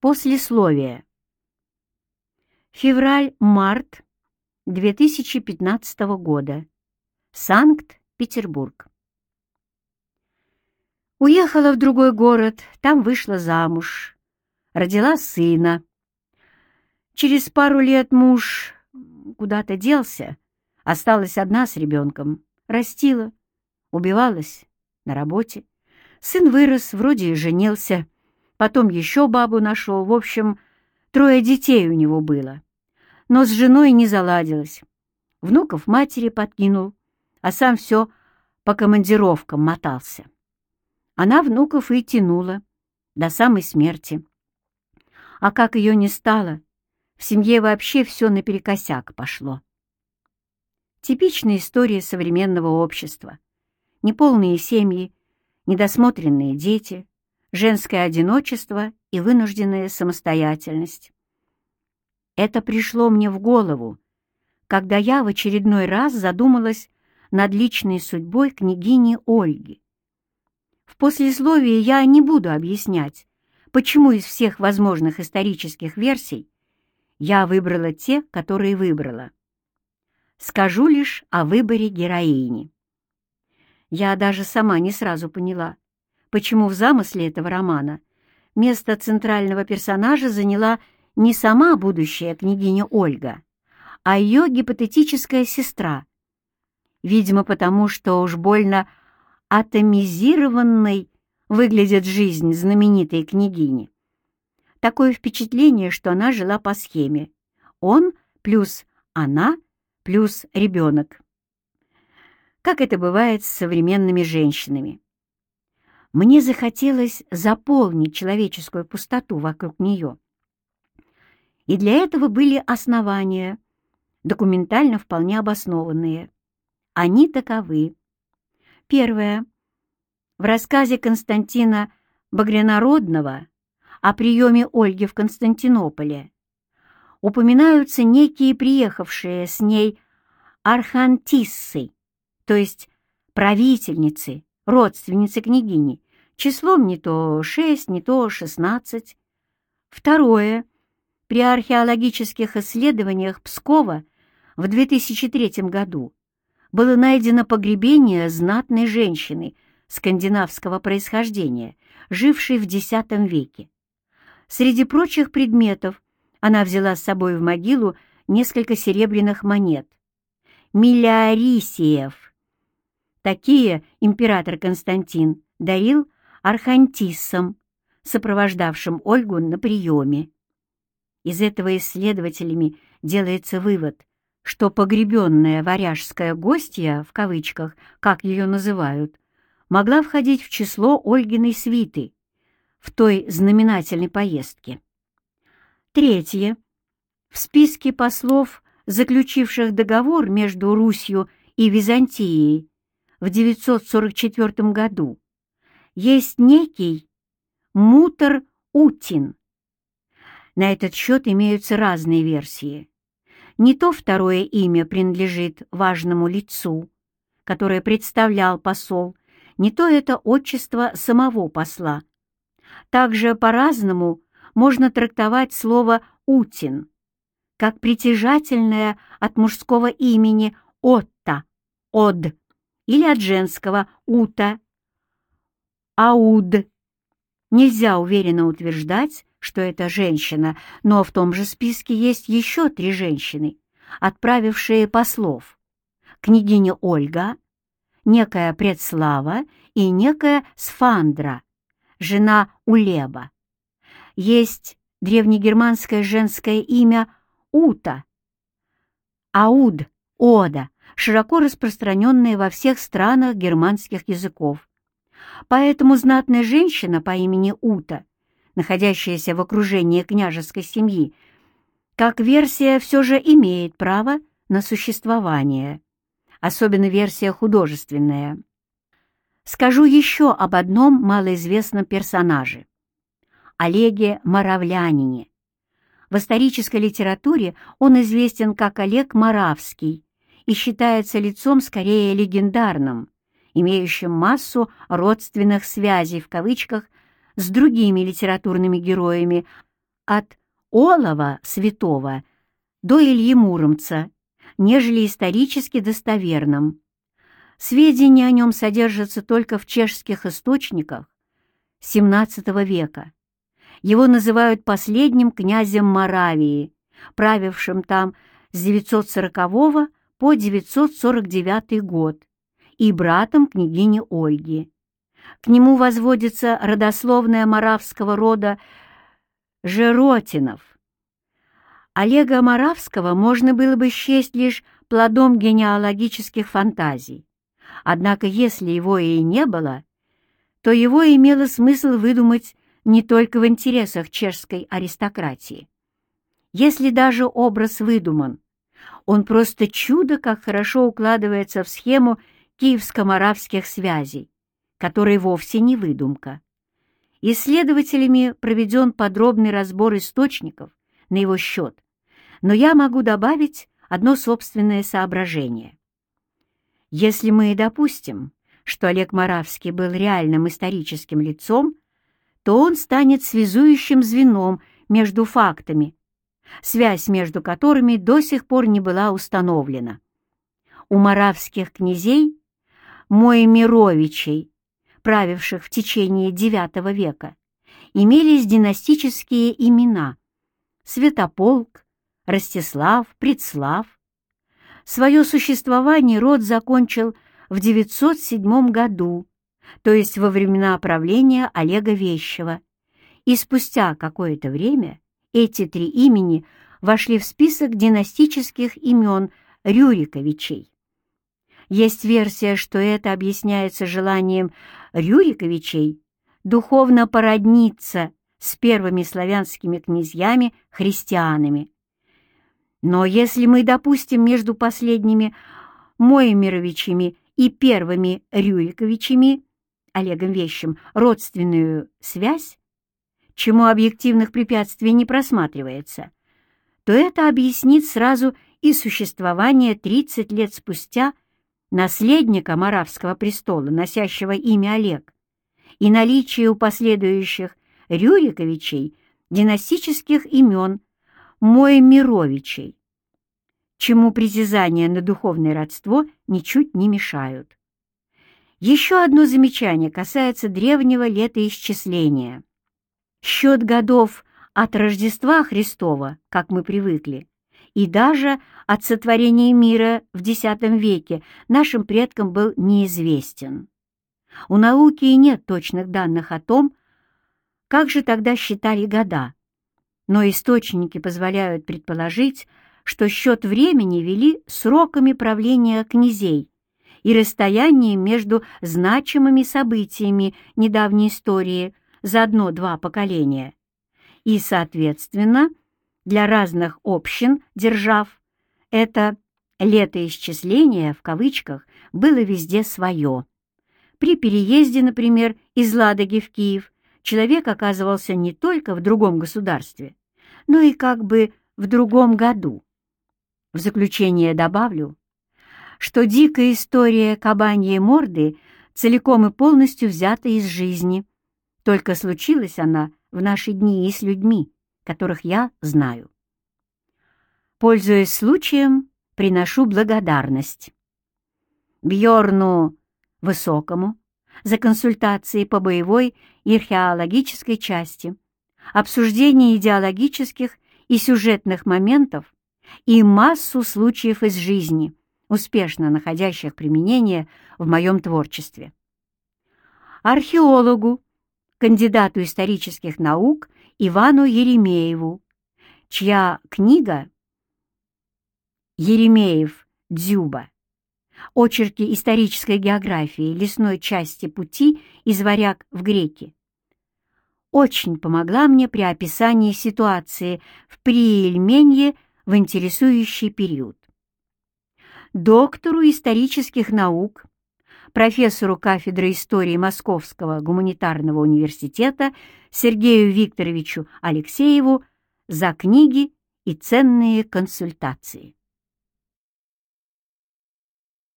Послесловие. Февраль-март 2015 года. Санкт-Петербург. Уехала в другой город, там вышла замуж, родила сына. Через пару лет муж куда-то делся, осталась одна с ребенком, растила, убивалась на работе. Сын вырос, вроде и женился, потом еще бабу нашел, в общем, трое детей у него было. Но с женой не заладилось. Внуков матери подкинул, а сам все по командировкам мотался. Она внуков и тянула до самой смерти. А как ее не стало, в семье вообще все наперекосяк пошло. Типичная история современного общества. Неполные семьи, недосмотренные дети, женское одиночество и вынужденная самостоятельность. Это пришло мне в голову, когда я в очередной раз задумалась над личной судьбой княгини Ольги. В послесловии я не буду объяснять, почему из всех возможных исторических версий я выбрала те, которые выбрала. Скажу лишь о выборе героини. Я даже сама не сразу поняла, почему в замысле этого романа место центрального персонажа заняла не сама будущая княгиня Ольга, а ее гипотетическая сестра. Видимо, потому что уж больно атомизированной выглядит жизнь знаменитой княгини. Такое впечатление, что она жила по схеме. Он плюс она плюс ребенок. Как это бывает с современными женщинами. Мне захотелось заполнить человеческую пустоту вокруг нее. И для этого были основания, документально вполне обоснованные. Они таковы. Первое. В рассказе Константина Багрянародного о приеме Ольги в Константинополе упоминаются некие приехавшие с ней архантиссы, то есть правительницы, родственницы княгини, числом не то шесть, не то шестнадцать. Второе. При археологических исследованиях Пскова в 2003 году было найдено погребение знатной женщины скандинавского происхождения, жившей в X веке. Среди прочих предметов она взяла с собой в могилу несколько серебряных монет. Миллиарисиев. Такие император Константин дарил архантиссам, сопровождавшим Ольгу на приеме. Из этого исследователями делается вывод, что погребенная варяжская гостья, в кавычках, как ее называют, могла входить в число Ольгиной свиты в той знаменательной поездке. Третье. В списке послов, заключивших договор между Русью и Византией в 944 году, есть некий Мутер Утин. На этот счет имеются разные версии. Не то второе имя принадлежит важному лицу, которое представлял посол, не то это отчество самого посла. Также по-разному можно трактовать слово «утин», как притяжательное от мужского имени «отта», «од», или от женского «ута», «ауд». Нельзя уверенно утверждать, что это женщина, но в том же списке есть еще три женщины, отправившие послов. Княгиня Ольга, некая Предслава и некая Сфандра, жена Улеба. Есть древнегерманское женское имя Ута, Ауд, Ода, широко распространенное во всех странах германских языков. Поэтому знатная женщина по имени Ута находящаяся в окружении княжеской семьи, как версия все же имеет право на существование, особенно версия художественная. Скажу еще об одном малоизвестном персонаже – Олеге Моравлянине. В исторической литературе он известен как Олег Моравский и считается лицом скорее легендарным, имеющим массу родственных связей в кавычках с другими литературными героями от Олова святого до Ильи Муромца, нежели исторически достоверным. Сведения о нем содержатся только в чешских источниках XVII века. Его называют последним князем Моравии, правившим там с 940 по 949 год, и братом княгини Ольги. К нему возводится родословная моравского рода Жеротинов. Олега Моравского можно было бы счесть лишь плодом генеалогических фантазий. Однако если его и не было, то его имело смысл выдумать не только в интересах чешской аристократии. Если даже образ выдуман, он просто чудо, как хорошо укладывается в схему киевско-моравских связей, которые вовсе не выдумка. Исследователями проведен подробный разбор источников на его счет, но я могу добавить одно собственное соображение. Если мы и допустим, что Олег Моравский был реальным историческим лицом, то он станет связующим звеном между фактами, связь между которыми до сих пор не была установлена. У моравских князей, Моемировичей, правивших в течение IX века, имелись династические имена Святополк, Ростислав, Предслав. Свое существование род закончил в 907 году, то есть во времена правления Олега Вещева, и спустя какое-то время эти три имени вошли в список династических имен Рюриковичей. Есть версия, что это объясняется желанием Рюриковичей духовно породниться с первыми славянскими князьями-христианами. Но если мы допустим между последними Моемировичами и первыми Рюриковичами, Олегом Вещим, родственную связь, чему объективных препятствий не просматривается, то это объяснит сразу и существование 30 лет спустя наследника Моравского престола, носящего имя Олег, и наличие у последующих Рюриковичей династических имен Моемировичей, чему притязания на духовное родство ничуть не мешают. Еще одно замечание касается древнего летоисчисления. Счет годов от Рождества Христова, как мы привыкли, и даже от сотворения мира в X веке нашим предкам был неизвестен. У науки и нет точных данных о том, как же тогда считали года, но источники позволяют предположить, что счет времени вели сроками правления князей и расстоянием между значимыми событиями недавней истории – за одно-два поколения. И, соответственно, для разных общин, держав, это «летоисчисление» в кавычках было везде свое. При переезде, например, из Ладоги в Киев человек оказывался не только в другом государстве, но и как бы в другом году. В заключение добавлю, что дикая история кабаньей морды целиком и полностью взята из жизни, только случилась она в наши дни и с людьми, которых я знаю. Пользуясь случаем, приношу благодарность. Бьорну Высокому за консультации по боевой и археологической части, обсуждение идеологических и сюжетных моментов и массу случаев из жизни, успешно находящих применение в моем творчестве. Археологу кандидату исторических наук Ивану Еремееву, чья книга «Еремеев Дзюба. Очерки исторической географии лесной части пути из варяг в греки» очень помогла мне при описании ситуации в Приельменье в интересующий период. Доктору исторических наук профессору кафедры истории Московского гуманитарного университета Сергею Викторовичу Алексееву за книги и ценные консультации.